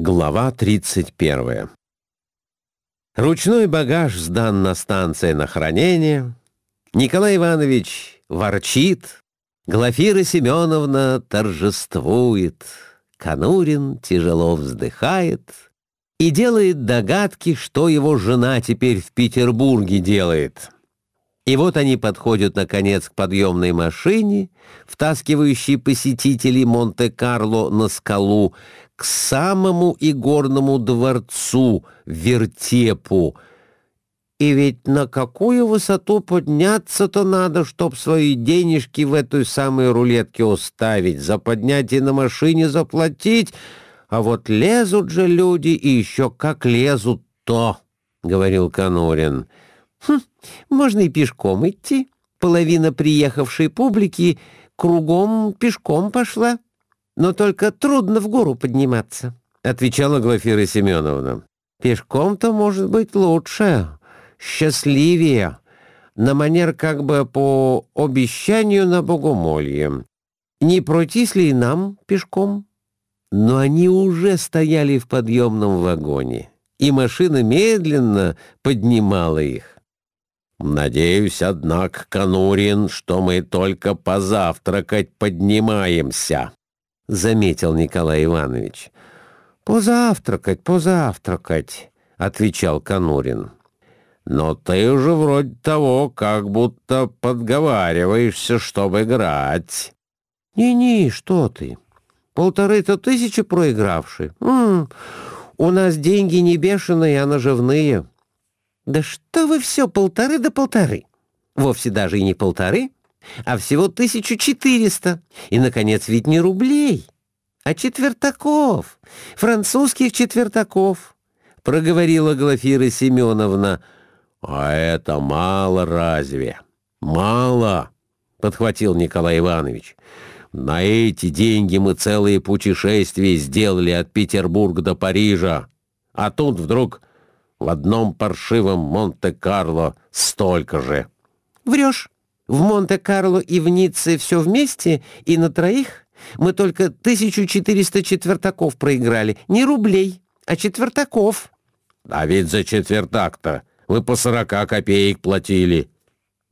Глава 31. Ручной багаж сдан на станции на хранение. Николай Иванович ворчит. Глафира Семеновна торжествует. Конурин тяжело вздыхает и делает догадки, что его жена теперь в Петербурге делает. И вот они подходят, наконец, к подъемной машине, втаскивающей посетителей Монте-Карло на скалу, к самому игорному дворцу, вертепу. И ведь на какую высоту подняться-то надо, чтоб свои денежки в этой самой рулетке уставить, за поднятие на машине заплатить, а вот лезут же люди, и еще как лезут-то, — говорил Конурин. — Хм, можно и пешком идти. Половина приехавшей публики кругом пешком пошла. Но только трудно в гору подниматься, — отвечала Глафира Семеновна. Пешком-то может быть лучше, счастливее, на манер как бы по обещанию на богомолье. Не пройтись ли и нам пешком? Но они уже стояли в подъемном вагоне, и машина медленно поднимала их. «Надеюсь, однако, Конурин, что мы только позавтракать поднимаемся», — заметил Николай Иванович. «Позавтракать, позавтракать», — отвечал Конурин. «Но ты уже вроде того, как будто подговариваешься, чтобы играть». «Не-не, что ты, полторы-то тысячи проигравший. М -м, у нас деньги не бешеные, а наживные». «Да что вы все полторы да полторы! Вовсе даже и не полторы, а всего тысячу четыреста. И, наконец, ведь не рублей, а четвертаков, французских четвертаков», — проговорила Глафира Семеновна. «А это мало разве? Мало!» — подхватил Николай Иванович. «На эти деньги мы целые путешествия сделали от Петербурга до Парижа. А тут вдруг в одном паршивом Монте-Карло столько же. Врешь. В Монте-Карло и в Ницце все вместе, и на троих мы только 1400 четвертаков проиграли. Не рублей, а четвертаков. А ведь за четвертак-то вы по сорока копеек платили.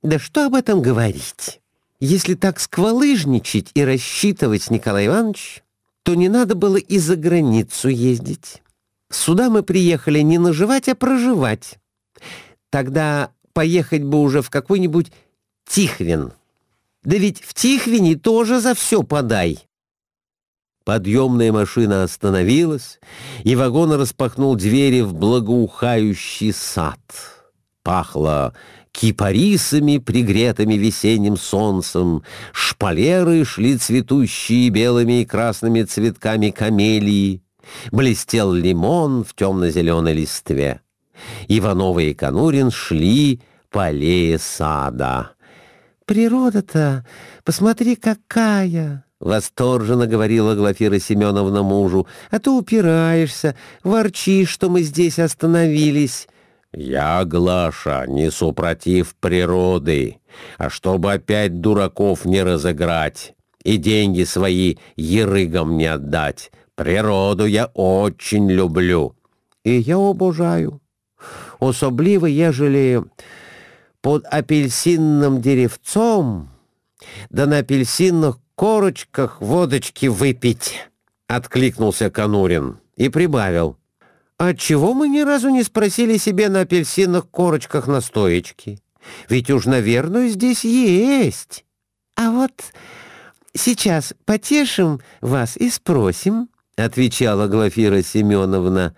Да что об этом говорить? Если так сквалыжничать и рассчитывать, Николай Иванович, то не надо было и за границу ездить. Сюда мы приехали не наживать, а проживать. Тогда поехать бы уже в какой-нибудь Тихвин. Да ведь в Тихвине тоже за все подай. Подъемная машина остановилась, и вагон распахнул двери в благоухающий сад. Пахло кипарисами, пригретыми весенним солнцем, шпалеры шли цветущие белыми и красными цветками камелии, Блестел лимон в темно-зеленой листве. Иванова и Конурин шли по аллее сада. «Природа-то, посмотри, какая!» — восторженно говорила Глафира Семеновна мужу. «А то упираешься, ворчишь, что мы здесь остановились». «Я, Глаша, не супротив природы, а чтобы опять дураков не разыграть и деньги свои ерыгам не отдать, Природу я очень люблю. І я обожаю. Особливо, ежели под апельсинным деревцом, да на апельсинных корочках водочки выпить, — откликнулся Конурин и прибавил. «Отчего мы ни разу не спросили себе на апельсинных корочках настоечки? Ведь уж, наверное, здесь есть. А вот сейчас потешим вас и спросим». — отвечала Глафира Семеновна.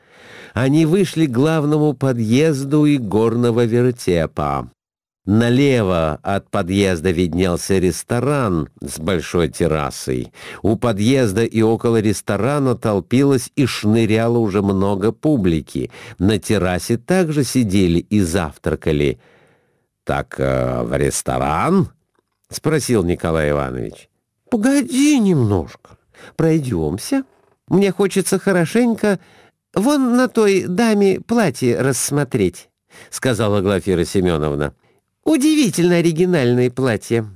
Они вышли к главному подъезду и горного вертепа. Налево от подъезда виднелся ресторан с большой террасой. У подъезда и около ресторана толпилось и шныряло уже много публики. На террасе также сидели и завтракали. «Так э, в ресторан?» — спросил Николай Иванович. «Погоди немножко, пройдемся». Мне хочется хорошенько вон на той даме платье рассмотреть», — сказала Глафира Семеновна. «Удивительно оригинальное платье.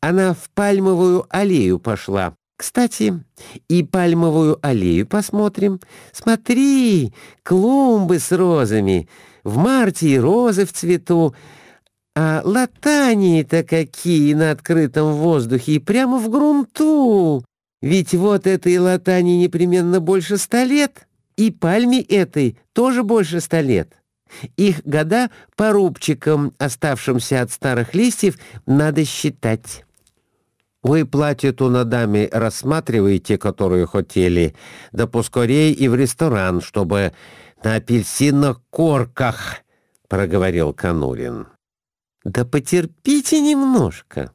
Она в пальмовую аллею пошла. Кстати, и пальмовую аллею посмотрим. Смотри, клумбы с розами. В марте и розы в цвету. А латании-то какие на открытом воздухе и прямо в грунту. Ведь вот этой латани непременно больше ста лет, и пальме этой тоже больше ста лет. Их года по рубчикам, оставшимся от старых листьев, надо считать. Вы платье-то на даме рассматриваете, которую хотели, да поскорей и в ресторан, чтобы на апельсинных корках, — проговорил Конурин. Да потерпите немножко.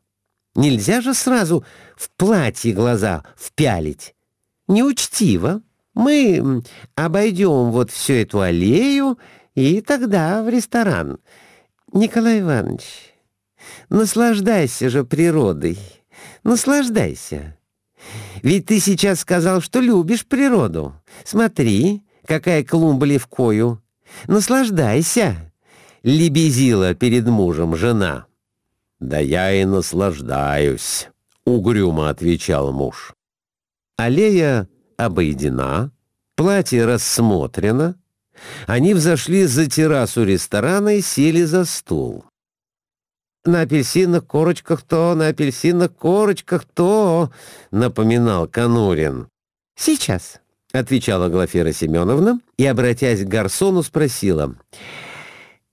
Нельзя же сразу в платье глаза впялить. Неучтиво. Мы обойдем вот всю эту аллею, и тогда в ресторан. Николай Иванович, наслаждайся же природой. Наслаждайся. Ведь ты сейчас сказал, что любишь природу. Смотри, какая клумба левкою. Наслаждайся, лебезила перед мужем жена. Да я и наслаждаюсь, угрюмо отвечал муж. Аллея обойдена, платье рассмотрено. Они взошли за террасу ресторана и сели за стул. «На апельсинных корочках то, на апельсинных корочках то», — напоминал Конурин. «Сейчас», — отвечала Глафира Семеновна и, обратясь к гарсону, спросила.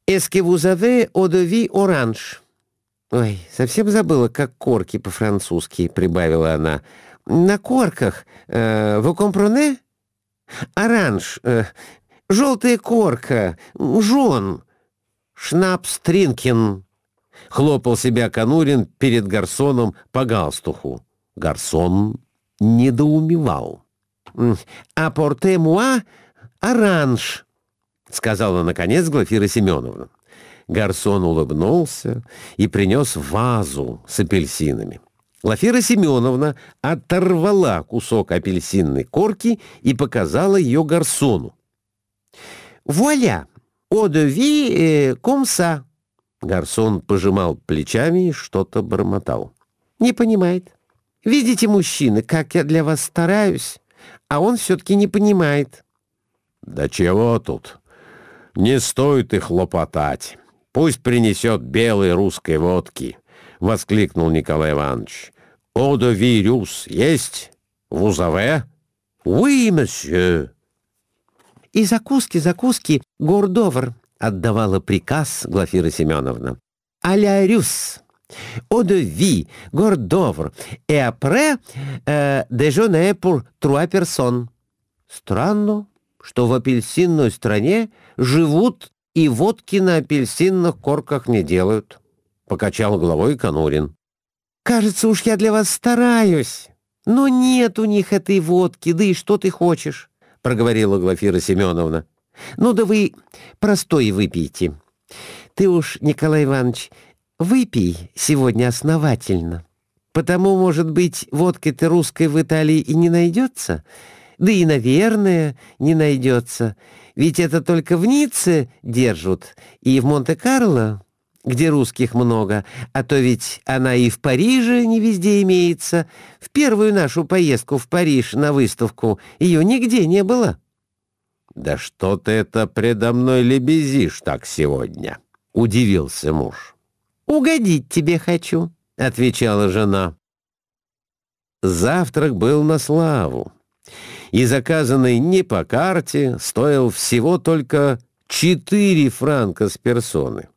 «Эске вузаве одови оранж?» «Ой, совсем забыла, как корки по-французски», — прибавила она. «На корках. Э, вы компроне?» «Оранж. Э, желтая корка. Жон. Шнапс Тринкин». Хлопал себя Конурин перед гарсоном по галстуху. Гарсон недоумевал. «Апорте муа оранж», — сказала, наконец, Глафира Семеновна. Гарсон улыбнулся и принес вазу с апельсинами. Глафира Семеновна оторвала кусок апельсинной корки и показала ее Гарсону. «Вуаля! Одови э, комса!» Гарсон пожимал плечами и что-то бормотал. «Не понимает. Видите, мужчины, как я для вас стараюсь, а он все-таки не понимает». «Да чего тут? Не стоит их хлопотать. Пусть принесет белой русской водки», — воскликнул Николай Иванович. «Одо вирус есть? Вузове?» «Oui, monsieur». «И закуски, закуски, гордовр», — отдавала приказ Глафира Семеновна. «А-ля рюс, vie, гордовр, et après, euh, déjeuner pour trois personnes». Странно, что в апельсинной стране живут и водки на апельсинных корках не делают, — покачал головой Конурин. «Кажется, уж я для вас стараюсь, но нет у них этой водки, да и что ты хочешь?» — проговорила Глафира Семеновна. Ну да вы простой выпейте. Ты уж, Николай Иванович, выпей сегодня основательно. Потому, может быть, водки-то русской в Италии и не найдется? Да и, наверное, не найдется. Ведь это только в Ницце держат и в Монте-Карло, где русских много, а то ведь она и в Париже не везде имеется. В первую нашу поездку в Париж на выставку ее нигде не было». «Да что ты это предо мной лебезишь так сегодня?» — удивился муж. «Угодить тебе хочу», — отвечала жена. Завтрак был на славу, и заказанный не по карте стоил всего только четыре франка с персоны.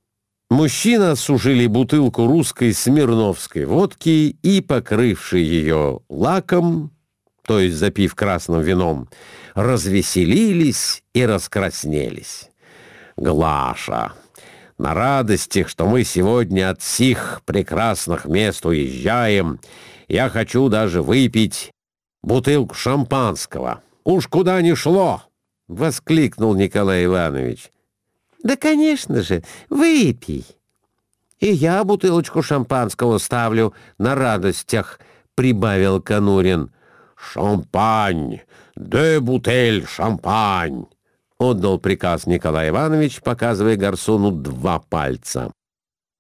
Мужчина осушили бутылку русской смирновской водки и, покрывший ее лаком, то есть запив красным вином, развеселились и раскраснелись. Глаша, на радости, что мы сегодня от сих прекрасных мест уезжаем, я хочу даже выпить бутылку шампанского. Уж куда ни шло!» — воскликнул Николай Иванович. «Да, конечно же, выпей. И я бутылочку шампанского ставлю на радостях», — прибавил Конурин. «Шампань! Де бутель шампань!» — отдал приказ Николай Иванович, показывая гарсону два пальца.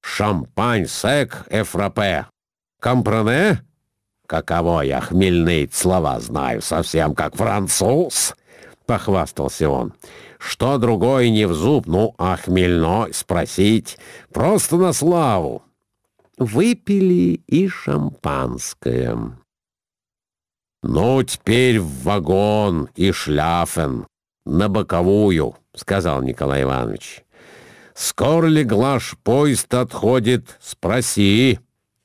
«Шампань сек эфрапе! Компране?» каково я хмельные слова знаю, совсем как француз!» — похвастался он. «Что другое не в зуб, ну, а хмельной спросить, просто на славу!» Выпили и шампанское. «Ну, теперь в вагон и шляфен, на боковую», — сказал Николай Иванович. «Скоро ли, Глаш, поезд отходит? Спроси».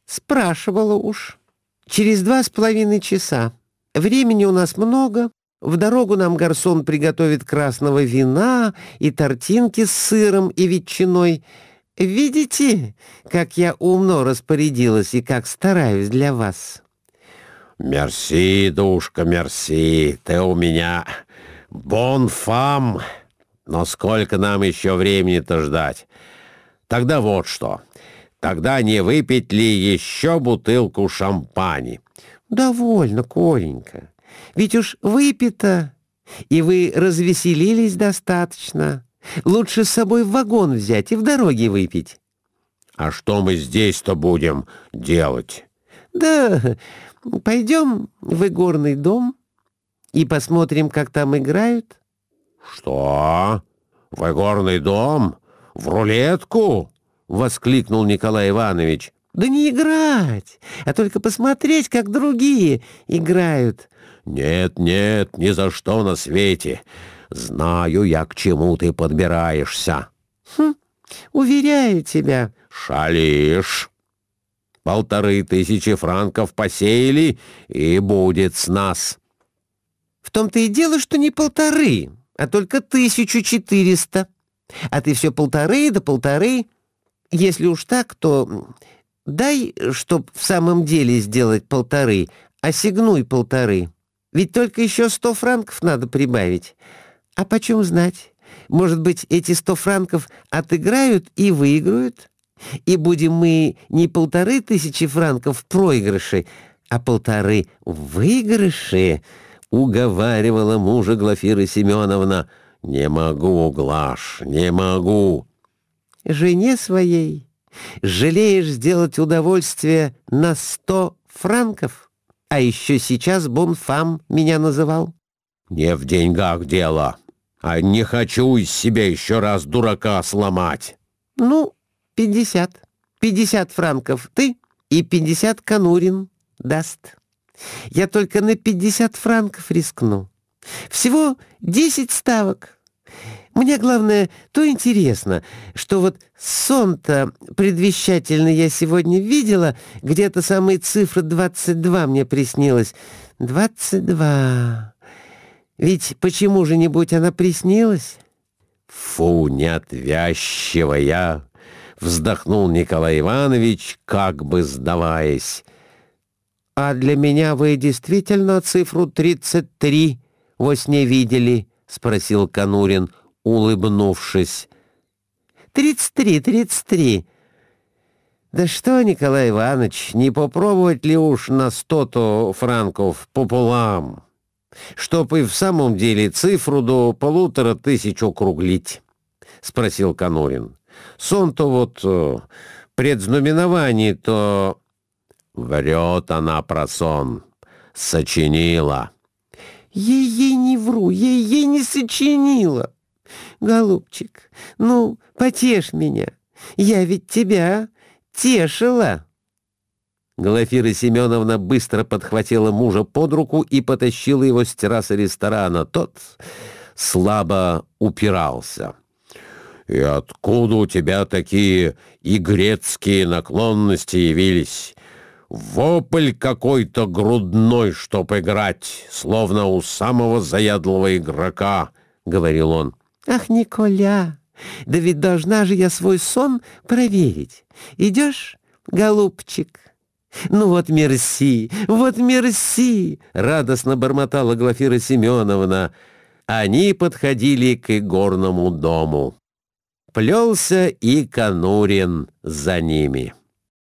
«Спрашивала уж. Через два с половиной часа. Времени у нас много. В дорогу нам гарсон приготовит красного вина и тортинки с сыром и ветчиной. Видите, как я умно распорядилась и как стараюсь для вас?» «Мерси, душка, мерси, ты у меня бонфам. Но сколько нам еще времени-то ждать? Тогда вот что. Тогда не выпить ли еще бутылку шампани?» «Довольно, Коренька. Ведь уж выпито, и вы развеселились достаточно. Лучше с собой в вагон взять и в дороге выпить». «А что мы здесь-то будем делать?» «Да Пойдем в игорный дом и посмотрим, как там играют. Что? В игорный дом? В рулетку? Воскликнул Николай Иванович. Да не играть, а только посмотреть, как другие играют. Нет, нет, ни за что на свете. Знаю я, к чему ты подбираешься. Хм, уверяю тебя. Шалишь. Полторы тысячи франков посеяли, и будет с нас. В том-то и дело, что не полторы, а только тысячу четыреста. А ты все полторы да полторы. Если уж так, то дай, чтоб в самом деле сделать полторы, осигнуй полторы. Ведь только еще сто франков надо прибавить. А почем знать? Может быть, эти сто франков отыграют и выиграют?» и будем мы не полторы тысячи франков в проигрыше, а полторы в выигрыше, уговаривала мужа Глафира Семеновна. «Не могу, Глаш, не могу». «Жене своей жалеешь сделать удовольствие на сто франков? А еще сейчас Бонфам меня называл». «Не в деньгах дело, а не хочу из себя еще раз дурака сломать». «Ну, пятьдесят. Пятьдесят франков ты и пятьдесят Конурин даст. Я только на пятьдесят франков рискну. Всего десять ставок. Мне, главное, то интересно, что вот сон-то предвещательный я сегодня видела, где-то самые цифры двадцать два мне приснилось. Двадцать два. Ведь почему же нибудь она приснилась? Фу, неотвязчивая! вздохнул Николай Иванович, как бы сдаваясь. «А для меня вы действительно цифру тридцать три во сне видели?» — спросил Конурин, улыбнувшись. «Тридцать три, тридцать три!» «Да что, Николай Иванович, не попробовать ли уж на сто-то франков пополам, чтоб и в самом деле цифру до полутора тысяч округлить?» — спросил Конурин. Сон-то вот э, предзнаменование-то... Врет она про сон. Сочинила. Ей-ей не вру, ей-ей не сочинила. Голубчик, ну, потешь меня. Я ведь тебя тешила. Глафира Семеновна быстро подхватила мужа под руку и потащила его с террасы ресторана. Тот слабо упирался. «И откуда у тебя такие игрецкие наклонности явились? Вопль какой-то грудной, чтоб играть, словно у самого заядлого игрока», — говорил он. «Ах, Николя, да ведь должна же я свой сон проверить. Идешь, голубчик?» «Ну вот мерси, вот мерси!» — радостно бормотала Глафира Семеновна. Они подходили к игорному дому плелся и Конурин за ними.